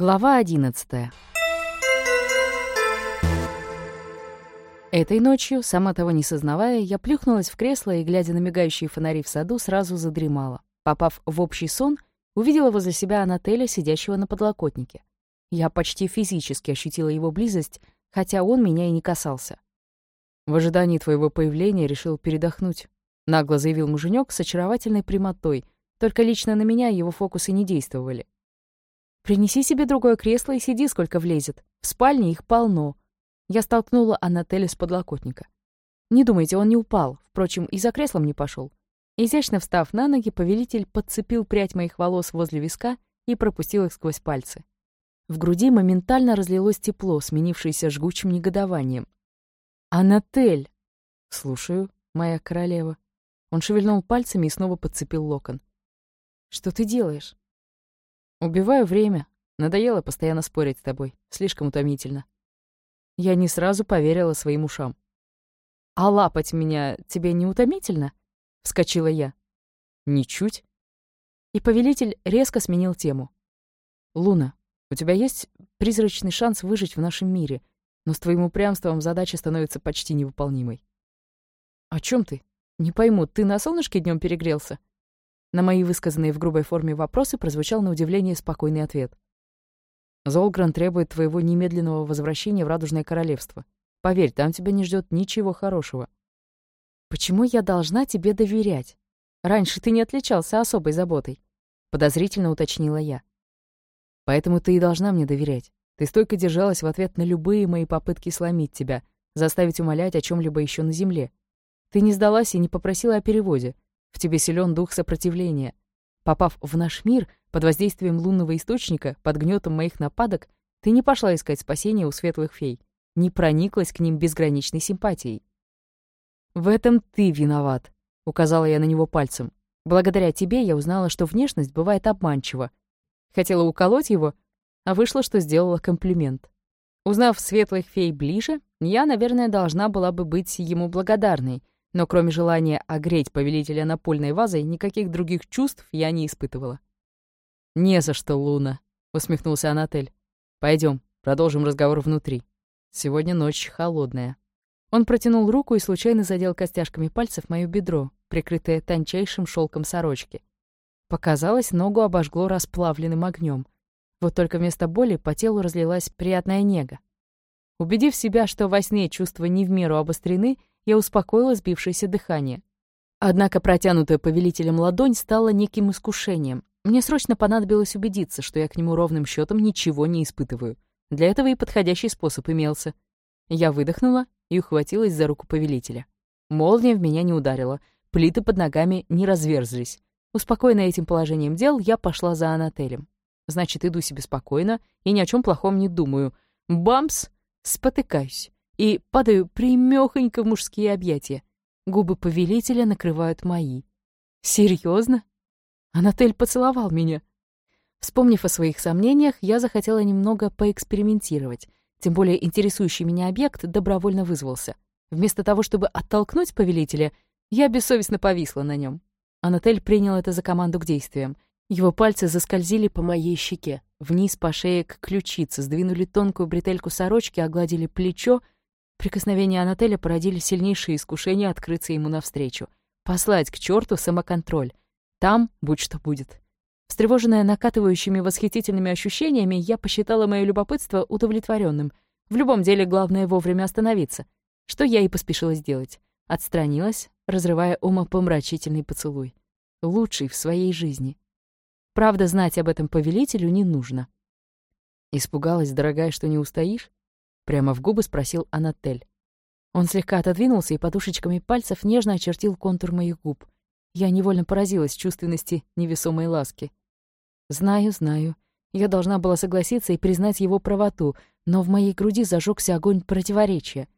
Глава одиннадцатая. Этой ночью, сама того не сознавая, я плюхнулась в кресло и, глядя на мигающие фонари в саду, сразу задремала. Попав в общий сон, увидела возле себя Анателя, сидящего на подлокотнике. Я почти физически ощутила его близость, хотя он меня и не касался. «В ожидании твоего появления решил передохнуть», — нагло заявил муженек с очаровательной прямотой, только лично на меня его фокусы не действовали. Принеси себе другое кресло и сиди, сколько влезет. В спальне их полно. Я столкнула Анателя с подлокотника. Не думайте, он не упал. Впрочем, и за креслом не пошел. Изящно встав на ноги, повелитель подцепил прядь моих волос возле виска и пропустил их сквозь пальцы. В груди моментально разлилось тепло, сменившееся жгучим негодованием. «Анатель!» «Слушаю, моя королева». Он шевельнул пальцами и снова подцепил локон. «Что ты делаешь?» Убиваю время. Надоело постоянно спорить с тобой. Слишком утомительно. Я не сразу поверила своим ушам. «А лапать меня тебе не утомительно?» — вскочила я. «Ничуть». И повелитель резко сменил тему. «Луна, у тебя есть призрачный шанс выжить в нашем мире, но с твоим упрямством задача становится почти невыполнимой». «О чем ты? Не пойму, ты на солнышке днем перегрелся?» На мои высказанные в грубой форме вопросы прозвучал на удивление спокойный ответ. «Золгран требует твоего немедленного возвращения в Радужное Королевство. Поверь, там тебя не ждет ничего хорошего». «Почему я должна тебе доверять? Раньше ты не отличался особой заботой», — подозрительно уточнила я. «Поэтому ты и должна мне доверять. Ты стойко держалась в ответ на любые мои попытки сломить тебя, заставить умолять о чем либо еще на земле. Ты не сдалась и не попросила о переводе, в тебе силен дух сопротивления. Попав в наш мир, под воздействием лунного источника, под гнетом моих нападок, ты не пошла искать спасения у светлых фей, не прониклась к ним безграничной симпатией. «В этом ты виноват», — указала я на него пальцем. «Благодаря тебе я узнала, что внешность бывает обманчива. Хотела уколоть его, а вышло, что сделала комплимент. Узнав светлых фей ближе, я, наверное, должна была бы быть ему благодарной — но кроме желания огреть повелителя напольной вазой, никаких других чувств я не испытывала. «Не за что, Луна», — усмехнулся Анатель. Пойдем, продолжим разговор внутри. Сегодня ночь холодная». Он протянул руку и случайно задел костяшками пальцев моё бедро, прикрытое тончайшим шелком сорочки. Показалось, ногу обожгло расплавленным огнем. Вот только вместо боли по телу разлилась приятная нега. Убедив себя, что во сне чувства не в меру обострены, я успокоила сбившееся дыхание. Однако протянутая повелителем ладонь стала неким искушением. Мне срочно понадобилось убедиться, что я к нему ровным счетом ничего не испытываю. Для этого и подходящий способ имелся. Я выдохнула и ухватилась за руку повелителя. Молния в меня не ударила, плиты под ногами не разверзлись. Успокоенная этим положением дел, я пошла за Анателем. Значит, иду себе спокойно и ни о чем плохом не думаю. Бамс! Спотыкаюсь и падаю примёхонько в мужские объятия. Губы повелителя накрывают мои. Серьезно? Анатель поцеловал меня. Вспомнив о своих сомнениях, я захотела немного поэкспериментировать. Тем более интересующий меня объект добровольно вызвался. Вместо того, чтобы оттолкнуть повелителя, я бессовестно повисла на нем. Анатель принял это за команду к действиям. Его пальцы заскользили по моей щеке, вниз по шее к ключице, сдвинули тонкую бретельку сорочки, огладили плечо — Прикосновения Анателя породили сильнейшие искушения открыться ему навстречу. Послать к черту самоконтроль. Там будь что будет. Встревоженная накатывающими восхитительными ощущениями, я посчитала мое любопытство удовлетворенным. В любом деле главное вовремя остановиться. Что я и поспешила сделать. Отстранилась, разрывая умопомрачительный поцелуй. Лучший в своей жизни. Правда, знать об этом повелителю не нужно. Испугалась, дорогая, что не устоишь? Прямо в губы спросил Анатель. Он слегка отодвинулся и подушечками пальцев нежно очертил контур моих губ. Я невольно поразилась чувственности невесомой ласки. Знаю, знаю. Я должна была согласиться и признать его правоту, но в моей груди зажегся огонь противоречия.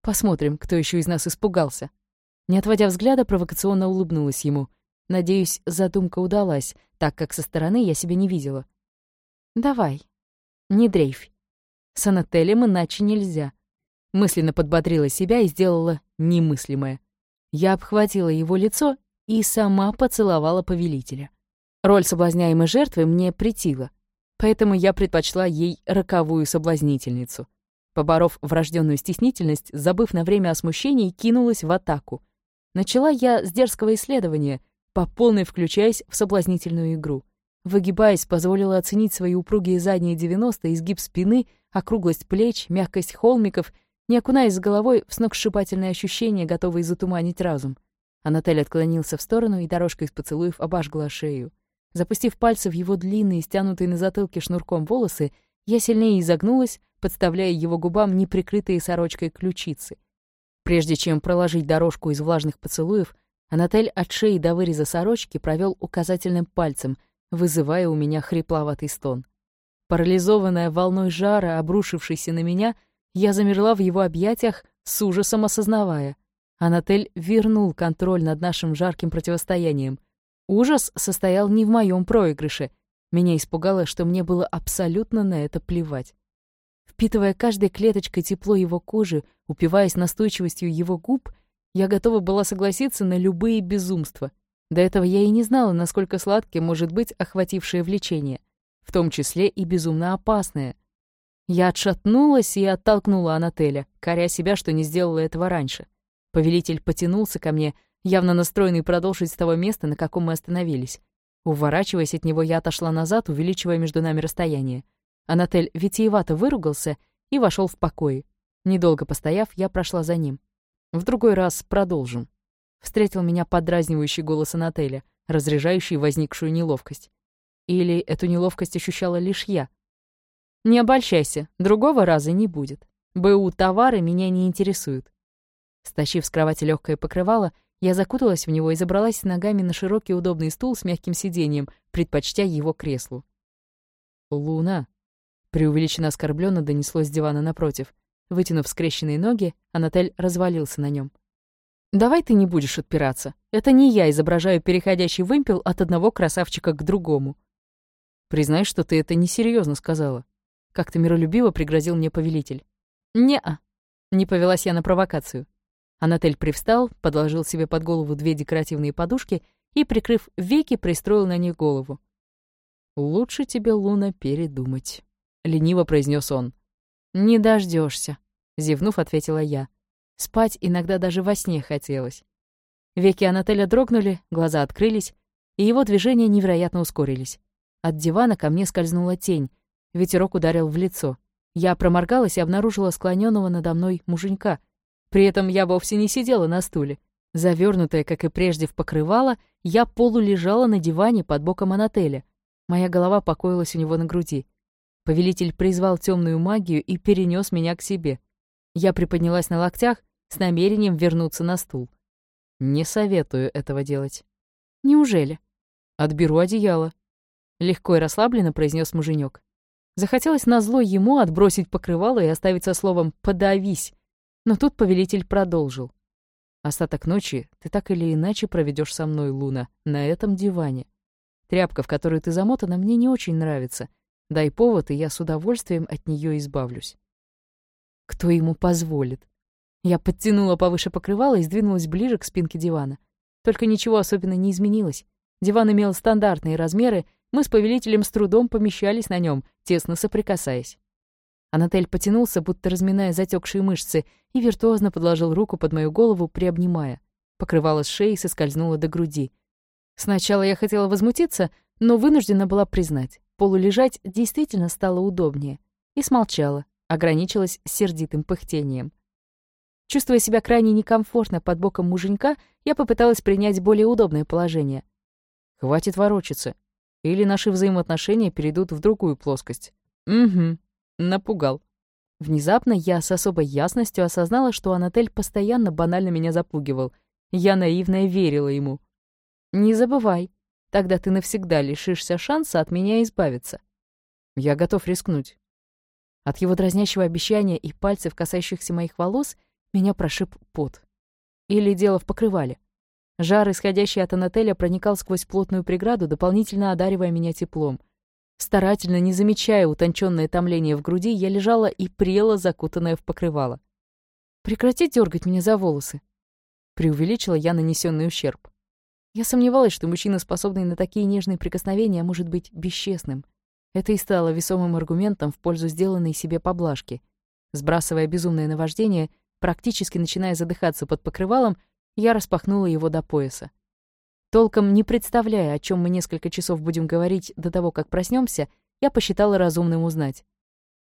Посмотрим, кто еще из нас испугался. Не отводя взгляда, провокационно улыбнулась ему. Надеюсь, задумка удалась, так как со стороны я себя не видела. «Давай, не дрейфь. С Анателем иначе нельзя. Мысленно подбодрила себя и сделала немыслимое. Я обхватила его лицо и сама поцеловала повелителя. Роль соблазняемой жертвы мне притила. поэтому я предпочла ей роковую соблазнительницу. Поборов врожденную стеснительность, забыв на время о смущении, кинулась в атаку. Начала я с дерзкого исследования, по полной включаясь в соблазнительную игру. Выгибаясь, позволила оценить свои упругие задние 90, изгиб спины, округлость плеч, мягкость холмиков, не окунаясь с головой в сногсшибательные ощущения, готовые затуманить разум. Анатель отклонился в сторону, и дорожка из поцелуев обожгла шею. Запустив пальцы в его длинные, стянутые на затылке шнурком волосы, я сильнее изогнулась, подставляя его губам неприкрытые сорочкой ключицы. Прежде чем проложить дорожку из влажных поцелуев, Анатель от шеи до выреза сорочки провел указательным пальцем, вызывая у меня хрипловатый стон. Парализованная волной жара, обрушившейся на меня, я замерла в его объятиях, с ужасом осознавая. Анатель вернул контроль над нашим жарким противостоянием. Ужас состоял не в моем проигрыше. Меня испугало, что мне было абсолютно на это плевать. Впитывая каждой клеточкой тепло его кожи, упиваясь настойчивостью его губ, я готова была согласиться на любые безумства. До этого я и не знала, насколько сладким может быть охватившее влечение, в том числе и безумно опасное. Я отшатнулась и оттолкнула Анателя, коря себя, что не сделала этого раньше. Повелитель потянулся ко мне, явно настроенный продолжить с того места, на каком мы остановились. Уворачиваясь от него, я отошла назад, увеличивая между нами расстояние. Анатель витиевато выругался и вошел в покой. Недолго постояв, я прошла за ним. В другой раз продолжим. Встретил меня подразнивающий голос Анателя, разряжающий возникшую неловкость. Или эту неловкость ощущала лишь я? Не обольщайся, другого раза не будет. БУ товары меня не интересуют. Стащив с кровати легкое покрывало, я закуталась в него и забралась ногами на широкий удобный стул с мягким сиденьем, предпочтя его креслу. «Луна!» преувеличенно оскорбленно донеслось с дивана напротив. Вытянув скрещенные ноги, Анатель развалился на нем. «Давай ты не будешь отпираться. Это не я изображаю переходящий вымпел от одного красавчика к другому». «Признай, что ты это несерьезно сказала». Как-то миролюбиво пригрозил мне повелитель. «Не-а». Не повелась я на провокацию. Анатель привстал, подложил себе под голову две декоративные подушки и, прикрыв веки, пристроил на них голову. «Лучше тебе, Луна, передумать». — лениво произнес он. «Не дождешься, зевнув, ответила я. Спать иногда даже во сне хотелось. Веки Анателя дрогнули, глаза открылись, и его движения невероятно ускорились. От дивана ко мне скользнула тень, ветерок ударил в лицо. Я проморгалась и обнаружила склоненного надо мной муженька. При этом я вовсе не сидела на стуле. Завернутая, как и прежде, в покрывало, я полулежала на диване под боком Анателя. Моя голова покоилась у него на груди. Повелитель призвал темную магию и перенес меня к себе. Я приподнялась на локтях с намерением вернуться на стул. Не советую этого делать. Неужели? Отберу одеяло. Легко и расслабленно произнес муженек. Захотелось назло ему отбросить покрывало и оставить со словом «подавись». Но тут повелитель продолжил. Остаток ночи ты так или иначе проведешь со мной, Луна, на этом диване. Тряпка, в которую ты замотана, мне не очень нравится — Дай повод, и я с удовольствием от нее избавлюсь. Кто ему позволит? Я подтянула повыше покрывало и сдвинулась ближе к спинке дивана. Только ничего особенно не изменилось. Диван имел стандартные размеры, мы с повелителем с трудом помещались на нем, тесно соприкасаясь. Анатель потянулся, будто разминая затекшие мышцы, и виртуозно подложил руку под мою голову, приобнимая. Покрывало с шеи соскользнуло до груди. Сначала я хотела возмутиться, но вынуждена была признать полулежать действительно стало удобнее. И смолчала, ограничилась сердитым пыхтением. Чувствуя себя крайне некомфортно под боком муженька, я попыталась принять более удобное положение. Хватит ворочаться. Или наши взаимоотношения перейдут в другую плоскость. Угу, напугал. Внезапно я с особой ясностью осознала, что Анатель постоянно банально меня запугивал. Я наивно верила ему. «Не забывай, Тогда ты навсегда лишишься шанса от меня избавиться. Я готов рискнуть. От его дразнящего обещания и пальцев, касающихся моих волос, меня прошиб пот. Или дело в покрывале. Жар, исходящий от Анателя, проникал сквозь плотную преграду, дополнительно одаривая меня теплом. Старательно, не замечая утонченное томление в груди, я лежала и прела, закутанная в покрывало. «Прекрати дергать меня за волосы!» Преувеличила я нанесенный ущерб. Я сомневалась, что мужчина, способный на такие нежные прикосновения, может быть бесчестным. Это и стало весомым аргументом в пользу сделанной себе поблажки. Сбрасывая безумное наваждение, практически начиная задыхаться под покрывалом, я распахнула его до пояса. Толком не представляя, о чем мы несколько часов будем говорить до того, как проснемся, я посчитала разумным узнать.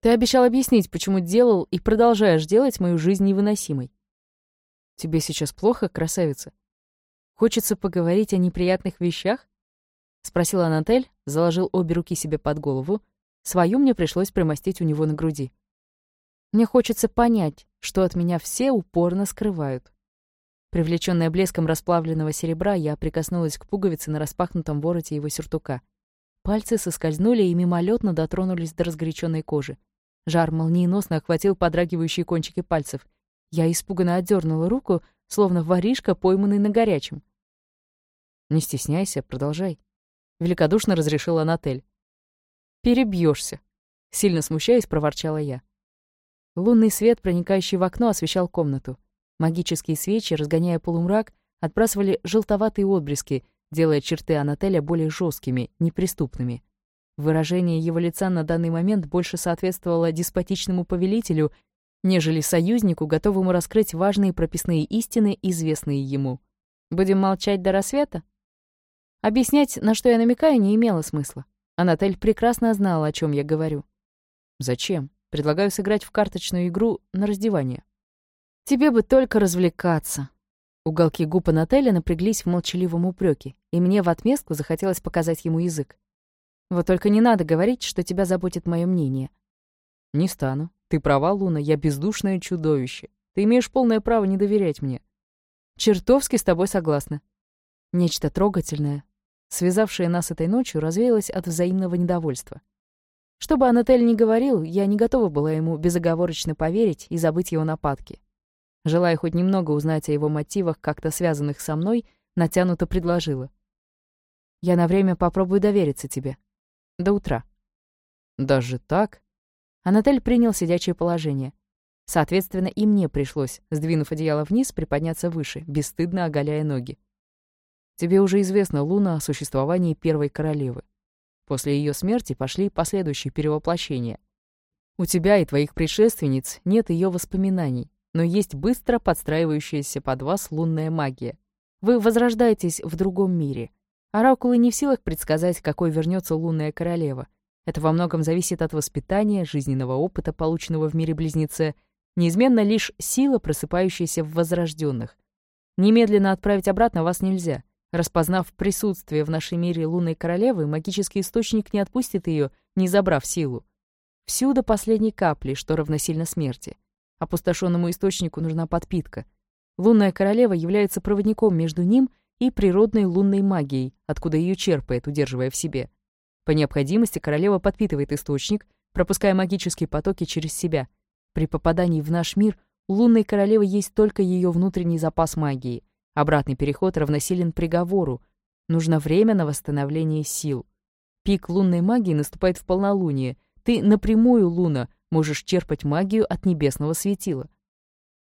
Ты обещал объяснить, почему делал и продолжаешь делать мою жизнь невыносимой. Тебе сейчас плохо, красавица? Хочется поговорить о неприятных вещах? Спросил Анатель, заложил обе руки себе под голову. Свою мне пришлось примостить у него на груди. Мне хочется понять, что от меня все упорно скрывают. Привлечённая блеском расплавленного серебра, я прикоснулась к пуговице на распахнутом вороте его сюртука. Пальцы соскользнули и мимолетно дотронулись до разгоряченной кожи. Жар молниеносно охватил подрагивающие кончики пальцев. Я испуганно отдернула руку, словно воришка, пойманный на горячем. «Не стесняйся, продолжай», — великодушно разрешила Натель. Перебьешься, сильно смущаясь, проворчала я. Лунный свет, проникающий в окно, освещал комнату. Магические свечи, разгоняя полумрак, отбрасывали желтоватые отблески, делая черты Анателя более жесткими, неприступными. Выражение его лица на данный момент больше соответствовало деспотичному повелителю, нежели союзнику, готовому раскрыть важные прописные истины, известные ему. «Будем молчать до рассвета?» Объяснять, на что я намекаю, не имело смысла. Анатель прекрасно знала, о чем я говорю. «Зачем? Предлагаю сыграть в карточную игру на раздевание». «Тебе бы только развлекаться». Уголки губ Анателя напряглись в молчаливом упреке, и мне в отместку захотелось показать ему язык. «Вот только не надо говорить, что тебя заботит мое мнение». «Не стану. Ты права, Луна, я бездушное чудовище. Ты имеешь полное право не доверять мне». «Чертовски с тобой согласна». Нечто трогательное, связавшее нас этой ночью, развеялось от взаимного недовольства. Что бы Анатель ни говорил, я не готова была ему безоговорочно поверить и забыть его нападки. Желая хоть немного узнать о его мотивах, как-то связанных со мной, натянуто предложила. «Я на время попробую довериться тебе. До утра». «Даже так?» Анатель принял сидячее положение. Соответственно, и мне пришлось, сдвинув одеяло вниз, приподняться выше, бесстыдно оголяя ноги. «Тебе уже известно, Луна, о существовании первой королевы. После ее смерти пошли последующие перевоплощения. У тебя и твоих предшественниц нет ее воспоминаний, но есть быстро подстраивающаяся под вас лунная магия. Вы возрождаетесь в другом мире. Оракулы не в силах предсказать, какой вернется лунная королева. Это во многом зависит от воспитания, жизненного опыта, полученного в мире близнеце. Неизменно лишь сила, просыпающаяся в возрожденных. Немедленно отправить обратно вас нельзя. Распознав присутствие в нашем мире лунной королевы, магический источник не отпустит ее, не забрав силу. Всюду последней капли, что равносильно смерти. Опустошенному источнику нужна подпитка. Лунная королева является проводником между ним и природной лунной магией, откуда ее черпает, удерживая в себе. По необходимости королева подпитывает источник, пропуская магические потоки через себя. При попадании в наш мир у лунной королевы есть только ее внутренний запас магии. Обратный переход равносилен приговору. Нужно время на восстановление сил. Пик лунной магии наступает в полнолуние. Ты напрямую, Луна, можешь черпать магию от небесного светила.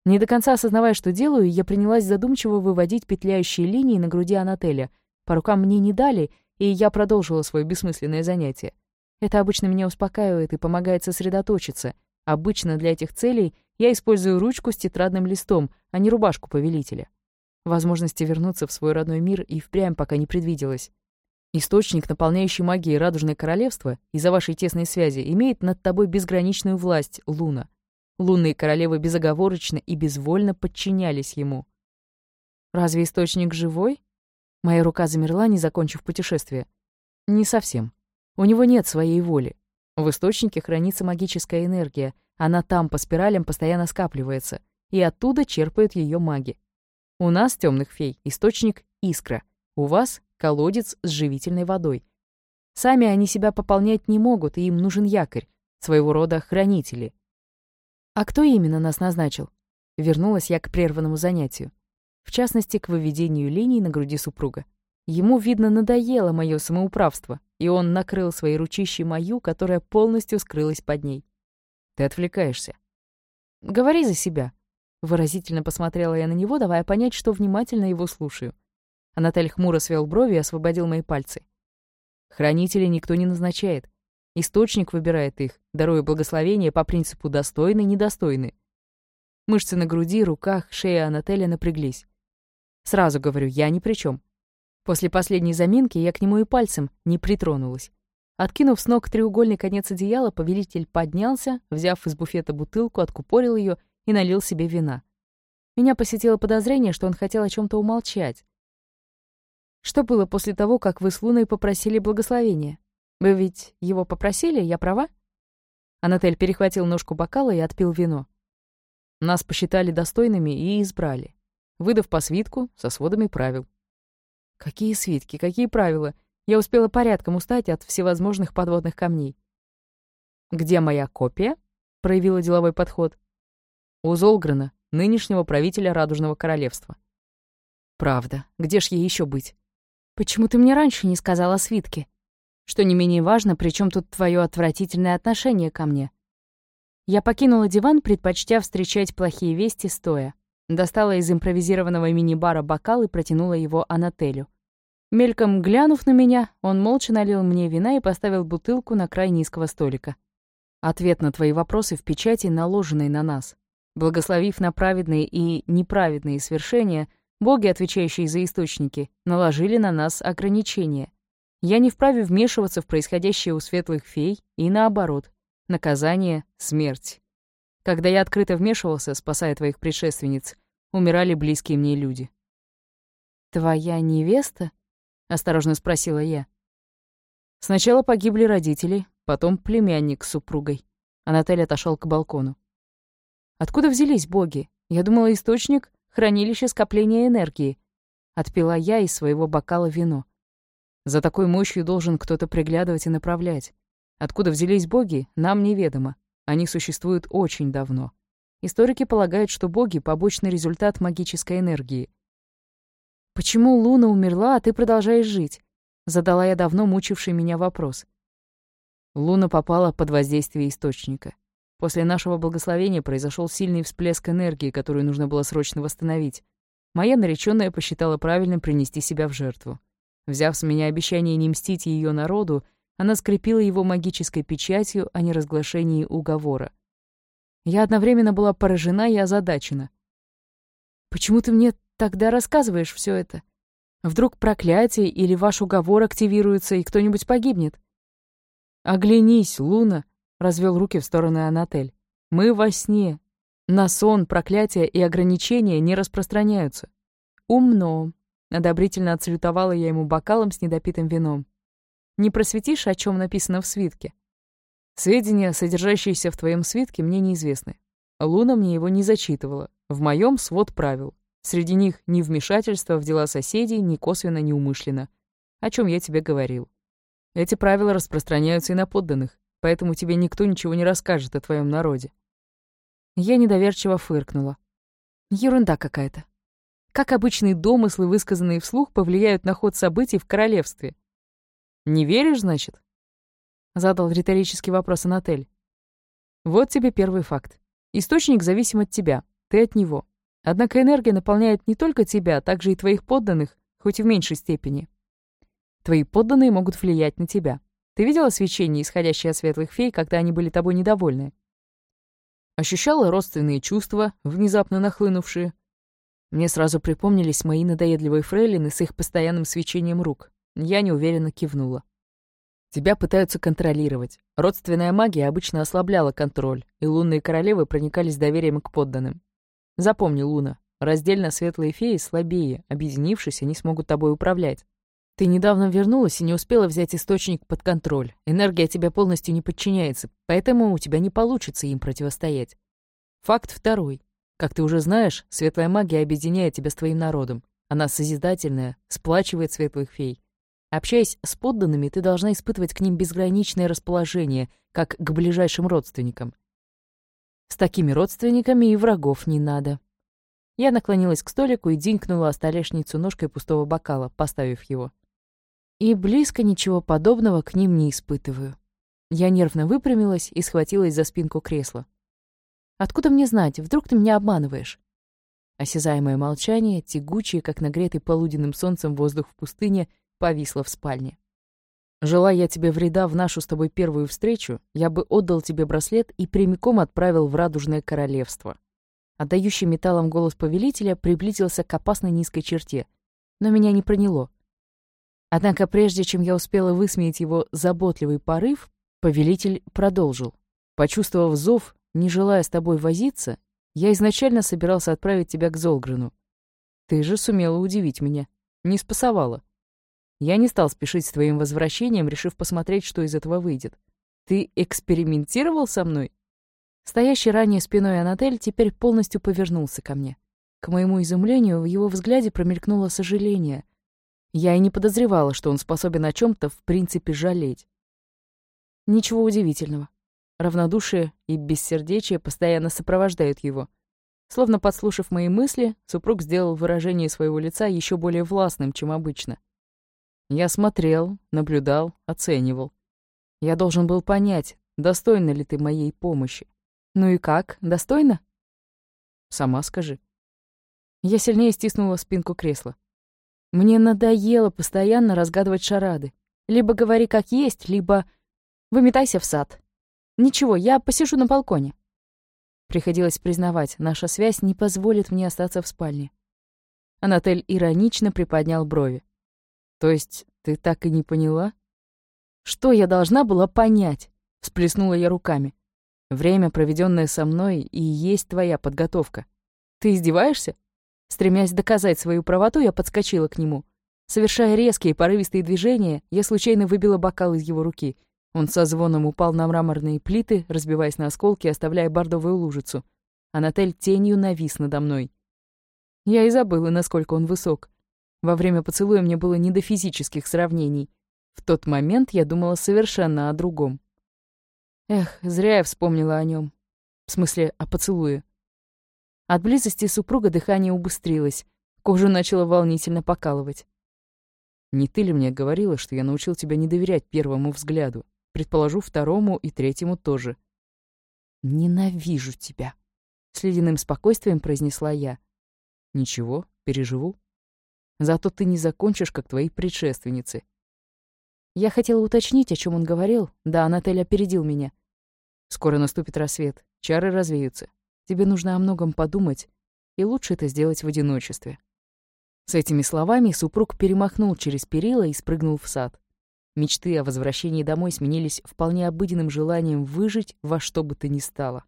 Не до конца осознавая, что делаю, я принялась задумчиво выводить петляющие линии на груди Анателя. По рукам мне не дали, и я продолжила свое бессмысленное занятие. Это обычно меня успокаивает и помогает сосредоточиться. Обычно для этих целей я использую ручку с тетрадным листом, а не рубашку повелителя. Возможности вернуться в свой родной мир и впрямь пока не предвиделось. Источник, наполняющий магией Радужное Королевство, из-за вашей тесной связи, имеет над тобой безграничную власть, Луна. Лунные королевы безоговорочно и безвольно подчинялись ему. Разве источник живой? Моя рука замерла, не закончив путешествие. Не совсем. У него нет своей воли. В источнике хранится магическая энергия. Она там по спиралям постоянно скапливается, и оттуда черпают ее маги. У нас, темных фей, источник — искра. У вас колодец с живительной водой. Сами они себя пополнять не могут, и им нужен якорь, своего рода хранители. А кто именно нас назначил? Вернулась я к прерванному занятию. В частности, к выведению линий на груди супруга. Ему, видно, надоело мое самоуправство, и он накрыл своей ручищей мою, которая полностью скрылась под ней. Ты отвлекаешься. Говори за себя. Выразительно посмотрела я на него, давая понять, что внимательно его слушаю. Анатель хмуро свел брови и освободил мои пальцы. Хранителей никто не назначает. Источник выбирает их, даруя благословение по принципу «достойный-недостойный». Мышцы на груди, руках, шее Анателя напряглись. Сразу говорю, я ни при чем. После последней заминки я к нему и пальцем не притронулась. Откинув с ног треугольный конец одеяла, повелитель поднялся, взяв из буфета бутылку, откупорил ее и налил себе вина. Меня посетило подозрение, что он хотел о чем то умолчать. Что было после того, как вы с Луной попросили благословения? Вы ведь его попросили, я права? Анатель перехватил ножку бокала и отпил вино. Нас посчитали достойными и избрали, выдав по свитку со сводами правил. Какие свитки, какие правила? Я успела порядком устать от всевозможных подводных камней. «Где моя копия?» — проявила деловой подход. «У Золгрена, нынешнего правителя Радужного Королевства». «Правда. Где ж ей еще быть?» Почему ты мне раньше не сказала о свитке? Что не менее важно, при чем тут твое отвратительное отношение ко мне? Я покинула диван, предпочтя встречать плохие вести стоя. Достала из импровизированного мини-бара бокал и протянула его Анателю. Мельком глянув на меня, он молча налил мне вина и поставил бутылку на край низкого столика. Ответ на твои вопросы в печати, наложенной на нас. Благословив на праведные и неправедные свершения — Боги, отвечающие за источники, наложили на нас ограничения. Я не вправе вмешиваться в происходящее у светлых фей и наоборот. Наказание — смерть. Когда я открыто вмешивался, спасая твоих предшественниц, умирали близкие мне люди. «Твоя невеста?» — осторожно спросила я. Сначала погибли родители, потом племянник с супругой. Анатель отошел к балкону. Откуда взялись боги? Я думала, источник хранилище скопления энергии. Отпила я из своего бокала вино. За такой мощью должен кто-то приглядывать и направлять. Откуда взялись боги, нам неведомо. Они существуют очень давно. Историки полагают, что боги — побочный результат магической энергии. «Почему Луна умерла, а ты продолжаешь жить?» — задала я давно мучивший меня вопрос. Луна попала под воздействие источника. После нашего благословения произошел сильный всплеск энергии, которую нужно было срочно восстановить. Моя нареченная посчитала правильным принести себя в жертву. Взяв с меня обещание не мстить ее народу, она скрепила его магической печатью о неразглашении уговора. Я одновременно была поражена и озадачена. «Почему ты мне тогда рассказываешь все это? Вдруг проклятие или ваш уговор активируется, и кто-нибудь погибнет?» «Оглянись, Луна!» развел руки в стороны Анатель. Мы во сне. На сон проклятия и ограничения не распространяются. Умно. Одобрительно отсалютовала я ему бокалом с недопитым вином. Не просветишь, о чем написано в свитке? Сведения, содержащиеся в твоем свитке, мне неизвестны. Луна мне его не зачитывала. В моем свод правил. Среди них ни вмешательство в дела соседей, ни косвенно, ни умышленно. О чем я тебе говорил. Эти правила распространяются и на подданных поэтому тебе никто ничего не расскажет о твоем народе». Я недоверчиво фыркнула. Ерунда какая-то. Как обычные домыслы, высказанные вслух, повлияют на ход событий в королевстве? «Не веришь, значит?» Задал риторический вопрос Анатель. «Вот тебе первый факт. Источник зависим от тебя, ты от него. Однако энергия наполняет не только тебя, а также и твоих подданных, хоть и в меньшей степени. Твои подданные могут влиять на тебя. Ты видела свечение, исходящее от светлых фей, когда они были тобой недовольны? Ощущала родственные чувства, внезапно нахлынувшие. Мне сразу припомнились мои надоедливые фрейлины с их постоянным свечением рук. Я неуверенно кивнула. Тебя пытаются контролировать. Родственная магия обычно ослабляла контроль, и лунные королевы проникались доверием к подданным. Запомни, Луна, раздельно светлые феи слабее, объединившись, они смогут тобой управлять. Ты недавно вернулась и не успела взять источник под контроль. Энергия тебе полностью не подчиняется, поэтому у тебя не получится им противостоять. Факт второй. Как ты уже знаешь, светлая магия объединяет тебя с твоим народом. Она созидательная, сплачивает светлых фей. Общаясь с подданными, ты должна испытывать к ним безграничное расположение, как к ближайшим родственникам. С такими родственниками и врагов не надо. Я наклонилась к столику и динкнула о столешницу ножкой пустого бокала, поставив его. И близко ничего подобного к ним не испытываю. Я нервно выпрямилась и схватилась за спинку кресла. «Откуда мне знать? Вдруг ты меня обманываешь?» Осязаемое молчание, тягучее, как нагретый полуденным солнцем воздух в пустыне, повисло в спальне. Желая я тебе вреда в нашу с тобой первую встречу, я бы отдал тебе браслет и прямиком отправил в Радужное Королевство. Отдающий металлом голос повелителя приблизился к опасной низкой черте, но меня не проняло. Однако прежде чем я успела высмеять его заботливый порыв, повелитель продолжил. Почувствовав зов, не желая с тобой возиться, я изначально собирался отправить тебя к Золгрену. Ты же сумела удивить меня, не спасовала. Я не стал спешить с твоим возвращением, решив посмотреть, что из этого выйдет. Ты экспериментировал со мной? Стоящий ранее спиной Анатель теперь полностью повернулся ко мне. К моему изумлению, в его взгляде промелькнуло сожаление. Я и не подозревала, что он способен о чем то в принципе жалеть. Ничего удивительного. Равнодушие и бессердечие постоянно сопровождают его. Словно подслушав мои мысли, супруг сделал выражение своего лица еще более властным, чем обычно. Я смотрел, наблюдал, оценивал. Я должен был понять, достойна ли ты моей помощи. Ну и как, достойна? Сама скажи. Я сильнее стиснула спинку кресла. Мне надоело постоянно разгадывать шарады. Либо говори как есть, либо выметайся в сад. Ничего, я посижу на балконе. Приходилось признавать, наша связь не позволит мне остаться в спальне. Анатель иронично приподнял брови. То есть ты так и не поняла? Что я должна была понять? Всплеснула я руками. Время, проведенное со мной, и есть твоя подготовка. Ты издеваешься? Стремясь доказать свою правоту, я подскочила к нему. Совершая резкие порывистые движения, я случайно выбила бокал из его руки. Он со звоном упал на мраморные плиты, разбиваясь на осколки, оставляя бордовую лужицу. Анатель тенью навис надо мной. Я и забыла, насколько он высок. Во время поцелуя мне было не до физических сравнений. В тот момент я думала совершенно о другом. Эх, зря я вспомнила о нем. В смысле, о поцелуе. От близости супруга дыхание убыстрилось, кожу начала волнительно покалывать. «Не ты ли мне говорила, что я научил тебя не доверять первому взгляду? Предположу, второму и третьему тоже». «Ненавижу тебя», — с ледяным спокойствием произнесла я. «Ничего, переживу», Зато ты не закончишь, как твои предшественницы. Я хотела уточнить, о чем он говорил. Да, Анатель опередил меня. Скоро наступит рассвет, чары развеются. Тебе нужно о многом подумать, и лучше это сделать в одиночестве. С этими словами супруг перемахнул через перила и спрыгнул в сад. Мечты о возвращении домой сменились вполне обыденным желанием выжить во что бы то ни стало.